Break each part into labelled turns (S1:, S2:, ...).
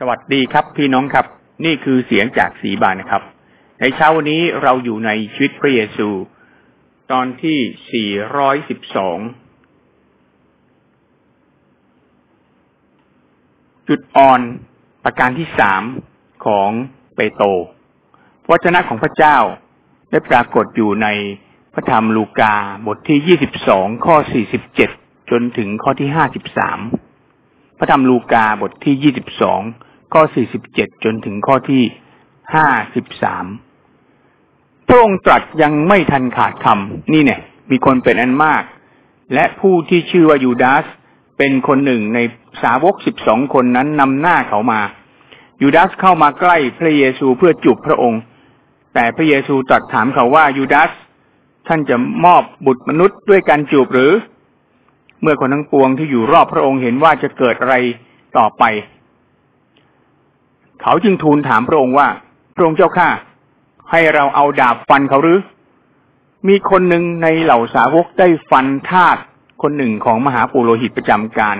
S1: สวัสดีครับพี่น้องครับ นี่คือเสียงจากสีบานนะครับ ในเช้าวันนี้เราอยู่ในชีวิตพระเยซู ตอนที่ 412 จุดอ่อนประการที่สามของเปโตรพระเจ้าของพระเจ้าได้ปรากฏอยู่ในพระธรรมลูกาบทที่ 22 ข้อ 47 จนถึงข้อที่ 53 ระธรรมลูกาบทที่22ข้อ47จนถึงข้อที่53พระองค์ตรัสยังไม่ทันขาดคำนี่เนี่ย มีคนเป็นอันมาก และผู้ที่ชื่อว่ายูดาสเป็นคนหนึ่งในสาวกสิบสองคนนั้นนำหน้าเขามา ยูดาสเข้ามาใกล้พระเยซูเพื่อจูบพระองค์ แต่พระเยซูตรัสถามเขาว่ายูดาสท่านจะมอบบุตรมนุษย์ด้วยการจูบหรือ เมื่อคนทั้งปวงที่อยู่รอบพระองค์เห็นว่าจะเกิดอะไรต่อไป เขาจึงทูลถามพระองค์ว่า พระองค์เจ้าข้าให้เราเอาดาบฟันเขาหรือ มีคนหนึ่งในเหล่าสาวกได้ฟันทาสคนหนึ่งของมหาปุโรหิตประจำการ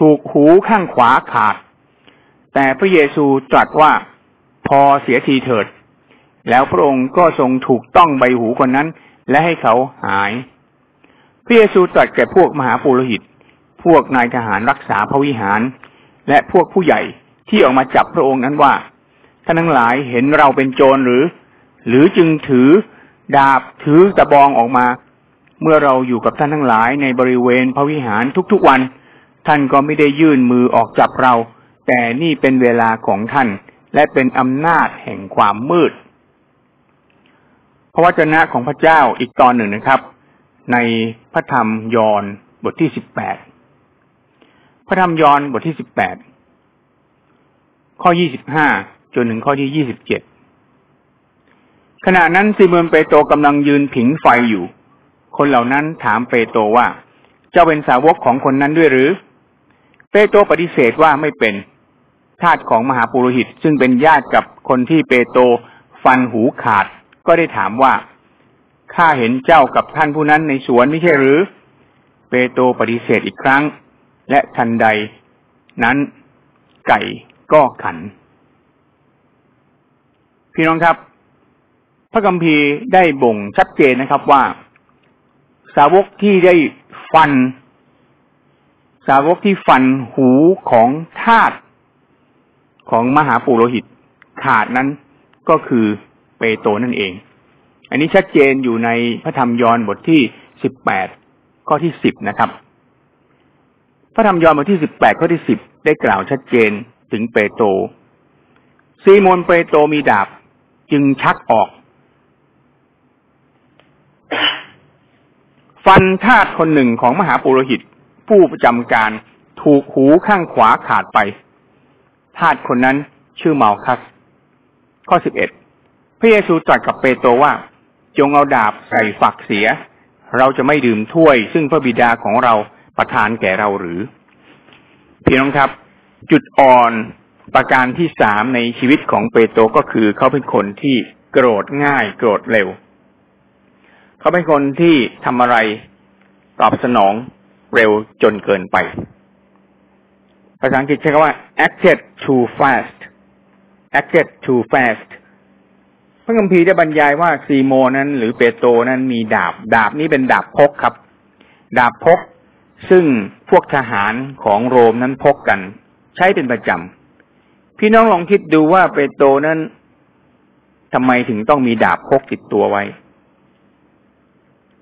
S1: ถูกหูข้างขวาขาด แต่พระเยซูตรัสว่าพอเสียทีเถิด แล้วพระองค์ก็ทรงถูกต้องใบหูคนนั้น และให้เขาหาย พระเยซูตรัสแก่พวกมหาปุโรหิต พวกนายทหารรักษาพระวิหาร และพวกผู้ใหญ่ที่ออกมาจับพระองค์นั้นว่าท่านทั้งหลายเห็นเราเป็นโจรหรือ หรือจึงถือดาบถือตะบองออกมา เมื่อเราอยู่กับท่านทั้งหลายในบริเวณพระวิหารทุกๆวัน ท่านก็ไม่ได้ยื่นมือออกจับเรา แต่นี่เป็นเวลาของท่าน และเป็นอำนาจแห่งความมืด พระวจนะของพระเจ้าอีกตอนหนึ่งนะครับ ในพระธรรมยอห์นบทที่สิบแปดพระธรรมยอห์นบทที่สิบแปดข้อยี่สิบห้าจนถึงข้อที่ยี่สิบเจ็ดขณะนั้นซีเมอนเปโตรกำลังยืนผิงไฟอยู่ คนเหล่านั้นถามเปโตรว่า เจ้าเป็นสาวกของคนนั้นด้วยหรือ เปโตรปฏิเสธว่าไม่เป็นทาสของมหาปุโรหิตซึ่งเป็นญาติกับคนที่เปโตรฟันหูขาด ก็ได้ถามว่า ข้าเห็นเจ้ากับท่านผู้นั้นในสวนไม่ใช่หรือ เปโตรปฏิเสธอีกครั้ง และทันใด นั้นไก่ก็ขัน พี่น้องครับ พระคัมภีร์ได้บ่งชัดเจนนะครับว่า สาวกที่ได้ฟัน สาวกที่ฟันหูของทาสของมหาปุโรหิตขาดนั้นก็คือเปโตรนั่นเอง อันนี้ชัดเจนอยู่ในพระธรรมยอห์นบทที่สิบแปดข้อที่สิบนะครับ พระธรรมยอห์นบทที่สิบแปดข้อที่สิบได้กล่าวชัดเจนถึงเปโตรซีโมนเปโตรมีดาบจึงชักออก ฟันทาสคนหนึ่งของมหาปุโรหิต ผู้ประจำการถูกหูข้างขวาขาดไปทาสคนนั้นชื่อเมาคัส ข้อสิบเอ็ดพระเยซูตรัสกับเปโตรว่า จงเอาดาบใส่ฝักเสีย เราจะไม่ดื่มถ้วย ซึ่งพระบิดาของเราประทานแก่เราหรือพี่น้องครับ จุดอ่อนประการที่สามในชีวิตของเปโตรก็คือเขาเป็นคนที่โกรธง่าย โกรธเร็ว เขาเป็นคนที่ทำอะไรตอบสนองเร็วจนเกินไป ภาษาอังกฤษใช้คำว่า acted too fast acted too fast ระคัมภีร์ได้บรรยายว่าซีโมนั้น หรือเปโตรนั้นมีดาบ ดาบนี้เป็นดาบพกครับ ดาบพก ซึ่งพวกทหารของโรมนั้นพกกัน ใช้เป็นประจำพี่น้องลองคิดดูว่าเปโตรนั้นทำไมถึงต้องมีดาบพกติดตัวไว้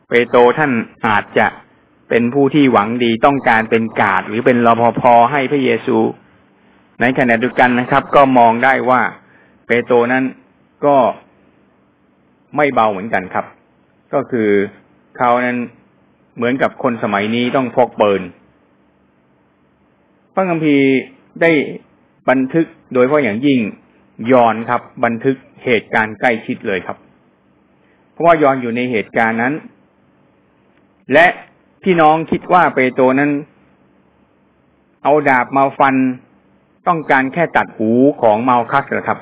S1: เปโตรท่านอาจจะเป็นผู้ที่หวังดีต้องการเป็นกาดหรือเป็นรปภให้พระเยซู ในขณะเดียวกันนะครับ ก็มองได้ว่า เปโตรนั้นก็ ไม่เบาเหมือนกันครับ ก็คือเขานั้นเหมือนกับคนสมัยนี้ต้องพกปืนพระคัมภีร์ได้บันทึกโดยเฉพาะอย่างยิ่งยอนครับ บันทึกเหตุการณ์ใกล้ชิดเลยครับ เพราะว่ายอนอยู่ในเหตุการณ์นั้น และพี่น้องคิดว่าเปโตรนั้น เอาดาบมาฟันต้องการแค่ตัดหูของเมาคัสเหรอครับ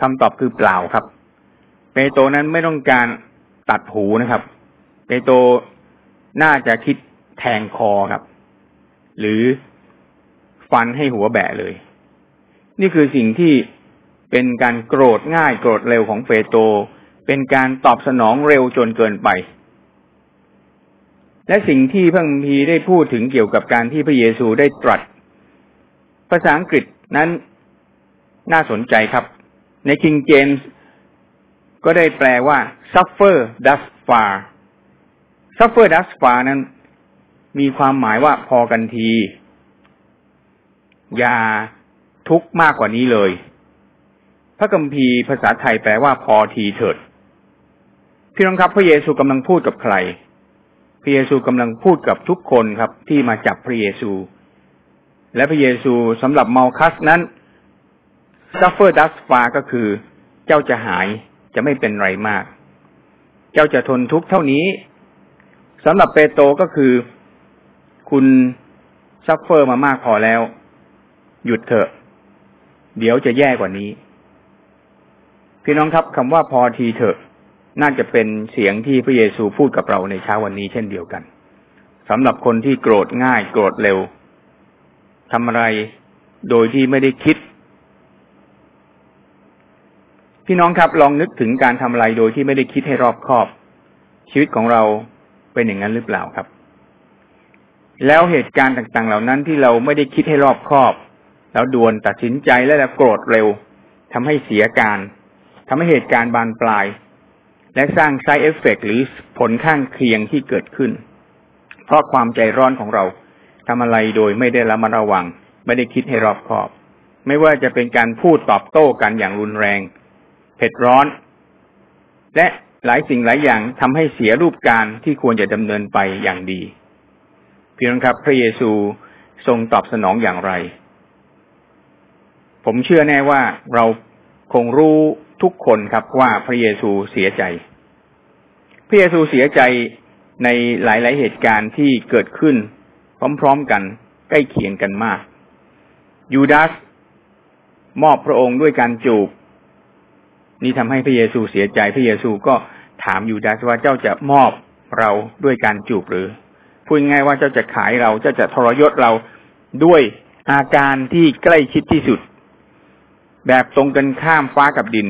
S1: คำตอบคือเปล่าครับ เปโตรนั้นไม่ต้องการตัดหูนะครับ เปโตรน่าจะคิดแทงคอครับ หรือฟันให้หัวแบะเลย นี่คือสิ่งที่เป็นการโกรธง่ายโกรธเร็วของเปโตรเป็นการตอบสนองเร็วจนเกินไป และสิ่งที่พระมีได้พูดถึงเกี่ยวกับการที่พระเยซูได้ตรัส ภาษาอังกฤษนั้นน่าสนใจครับ ใน King James ก็ได้แปลว่า suffer thus far suffer thus far นั้น มีความหมายว่าพอกันที อย่าทุกข์มากกว่านี้เลย พระกัมภีภาษาไทยแปลว่าพอทีเถิด พี่น้องครับ พระเยซูกำลังพูดกับใคร พระเยซูกำลังพูดกับทุกคนครับ ที่มาจับพระเยซู และพระเยซูสำหรับเมาคัสนั้น suffer thus far ก็คือเจ้าจะหาย จะไม่เป็นไรมาก เจ้าจะทนทุกข์เท่านี้สำหรับเปโตรก็คือ คุณ suffer มามากพอแล้ว หยุดเถอะ เดี๋ยวจะแย่กว่านี้ พี่น้องครับคำว่าพอทีเถอะ น่าจะเป็นเสียงที่พระเยซูพูดกับเราในเช้าวันนี้เช่นเดียวกันสำหรับคนที่โกรธง่าย โกรธเร็วทำอะไรโดยที่ไม่ได้คิด พี่น้องครับลองนึกถึงการทำอะไรโดยที่ไม่ได้คิดให้รอบคอบ ชีวิตของเราเป็นอย่างนั้นหรือเปล่าครับ แล้วเหตุการณ์ต่างๆ เหล่านั้นที่เราไม่ได้คิดให้รอบคอบ แล้วด่วนตัดสินใจและแล้วโกรธเร็วทำให้เสียการทำให้เหตุการณ์บานปลาย และสร้างไซเอฟเฟกหรือผลข้างเคียงที่เกิดขึ้น เพราะความใจร้อนของเราทำอะไรโดยไม่ได้ระมัดระวัง ไม่ได้คิดให้รอบคอบ ไม่ว่าจะเป็นการพูดตอบโต้กันอย่างรุนแรง ผ็ดร้อน และหลายสิ่งหลายอย่างทำให้เสียรูปการที่ควรจะดำเนินไปอย่างดี พี่น้องครับ พระเยซูทรงตอบสนองอย่างไร ผมเชื่อแน่ว่าเราคงรู้ทุกคนครับว่าพระเยซูเสียใจ พระเยซูเสียใจในหลาย ๆ เหตุการณ์ที่เกิดขึ้น พร้อม ๆ กันใกล้เคียงกันมาก ยูดาสมอบพระองค์ด้วยการจูบ นี่ทำให้พระเยซูเสียใจ พระเยซูก็ถามยูดาสว่าเจ้าจะมอบเราด้วยการจูบหรือ พูดง่ายว่าเจ้าจะขายเรา เจ้าจะทรยศเราด้วยอาการที่ใกล้ชิดที่สุด แบบตรงกันข้ามฟ้ากับดิน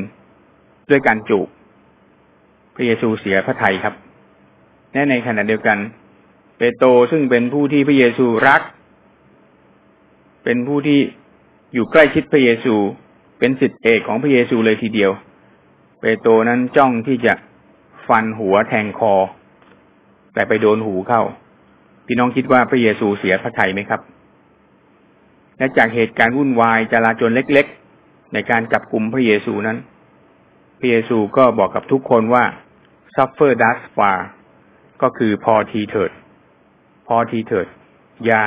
S1: ด้วยการจูบ พระเยซูเสียพระทัยครับแน่ในขณะเดียวกัน เปโตรซึ่งเป็นผู้ที่พระเยซูรัก เป็นผู้ที่อยู่ใกล้ชิดพระเยซู เป็นสิทธิเอกของพระเยซูเลยทีเดียว เปโตรนั้นจ้องที่จะฟันหัวแทงคอ แต่ไปโดนหูเข้า พี่น้องคิดว่าพระเยซูเสียพระทัยไหมครับ และจากเหตุการณ์วุ่นวายจลาจลเล็กๆ ในการจับกลุ่มพระเยซูนั้น พระเยซูก็บอกกับทุกคนว่า suffer thus far ก็คือพอทีเถิด พอทีเถิด อย่า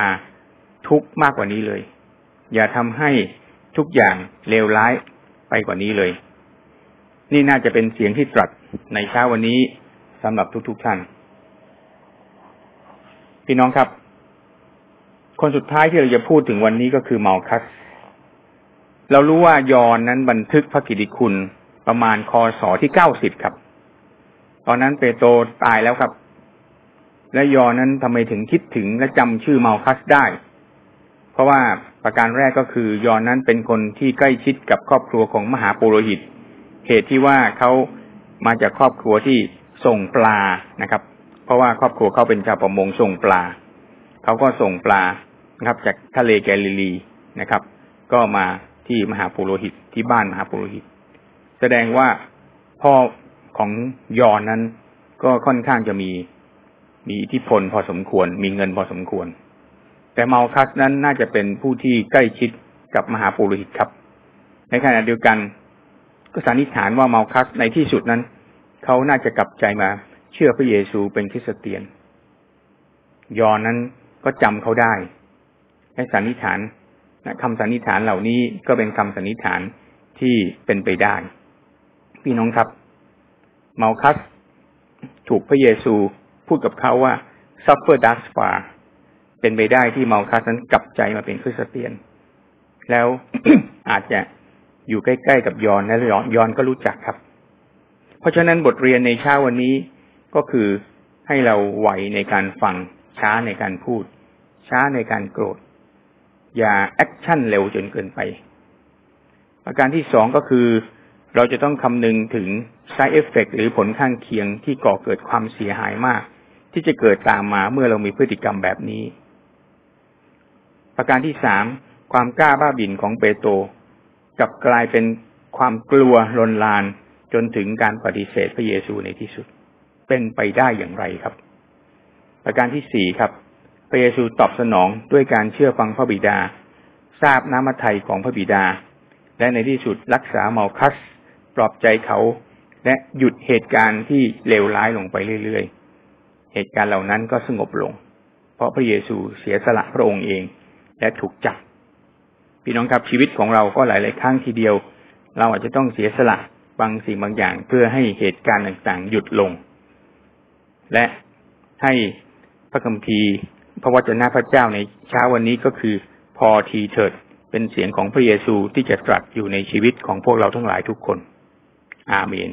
S1: ทุกข์มากกว่านี้เลย อย่าทำให้ทุกอย่างเลวร้ายไปกว่านี้เลย นี่น่าจะเป็นเสียงที่ตรัสในเช้าวันนี้สำหรับทุกๆทท่าน พี่น้องครับ คนสุดท้ายที่เราจะพูดถึงวันนี้ก็คือเมาคัส เรารู้ว่ายอนนั้นบันทึกพระกิติคุณประมาณคศที่เก้าสิบครับ ตอนนั้นเปโตรตายแล้วครับ และยอนนั้นทำไมถึงคิดถึงและจำชื่อเมาคัสได้ เพราะว่าประการแรกก็คือยอนนั้นเป็นคนที่ใกล้ชิดกับครอบครัวของมหาปุโรหิต เหตุที่ว่าเขามาจากครอบครัวที่ส่งปลานะครับ เพราะว่าครอบครัวเขาเป็นชาวประมงส่งปลาเขาก็ส่งปลานะครับ จากทะเลแกลิลีนะครับ ก็มาที่มหาปุโรหิตที่บ้านมหาปุโรหิต แสดงว่าพ่อของยอนนั้น ก็ค่อนข้างจะมีมีอิทธิพลพอสมควร มีเงินพอสมควร แต่เมาคัสนั้นน่าจะเป็นผู้ที่ใกล้ชิดกับมหาปุโรหิตครับ ในขณะเดียวกัน ก็สันนิษฐานว่าเมาคัสในที่สุดนั้น เขาน่าจะกลับใจมาเชื่อพระเยซูเป็นคริสเตียน ยอนนั้นก็จำเขาได้ให้สันนิษฐานคำสันนิษฐานเหล่านี้ก็เป็นคำสันนิษฐานที่เป็นไปได้ พี่น้องครับ เมาคัสถูกพระเยซูพูดกับเขาว่า suffer thus far เป็นไปได้ที่เมาคัสนั้นกลับใจมาเป็นคริสเตียน แล้วอาจจะ อยู่ใกล้ๆกับยอนและยอนก็รู้จักครับ เพราะฉะนั้นบทเรียนในเช้าวันนี้ก็คือให้เราไหวในการฟัง ช้าในการพูด ช้าในการโกรธ อย่าแอคชั่นเร็วจนเกินไป ประการที่สองก็คือ เราจะต้องคำนึงถึง side effect หรือผลข้างเคียงที่ก่อเกิดความเสียหายมาก ที่จะเกิดตามมาเมื่อเรามีพฤติกรรมแบบนี้ ประการที่สามความกล้าบ้าบิ่นของเปโตร กลับกลายเป็นความกลัวลนลานจนถึงการปฏิเสธพระเยซูในที่สุด เป็นไปได้อย่างไรครับ ประการที่สี่ครับ พระเยซูตอบสนองด้วยการเชื่อฟังพระบิดา ทราบน้ำมัทไทยของพระบิดา และในที่สุดรักษาเมาคัส ปลอบใจเขา และหยุดเหตุการณ์ที่เลวร้ายลงไปเรื่อยๆ เหตุการณ์เหล่านั้นก็สงบลง เพราะพระเยซูเสียสละพระองค์เอง และถูกจับ พี่น้องครับชีวิตของเราก็หลาย ๆ ครั้งทีเดียว เราอาจจะต้องเสียสละบางสิ่งบางอย่าง เพื่อให้เหตุการณ์ต่าง ๆ หยุดลง และให้พระคัมภีร์พระวจนะพระเจ้าในเช้าวันนี้ก็คือ พอทีเถิดเป็นเสียงของพระเยซูที่จะตรัสอยู่ในชีวิตของพวกเราทั้งหลายทุกคน อาเมน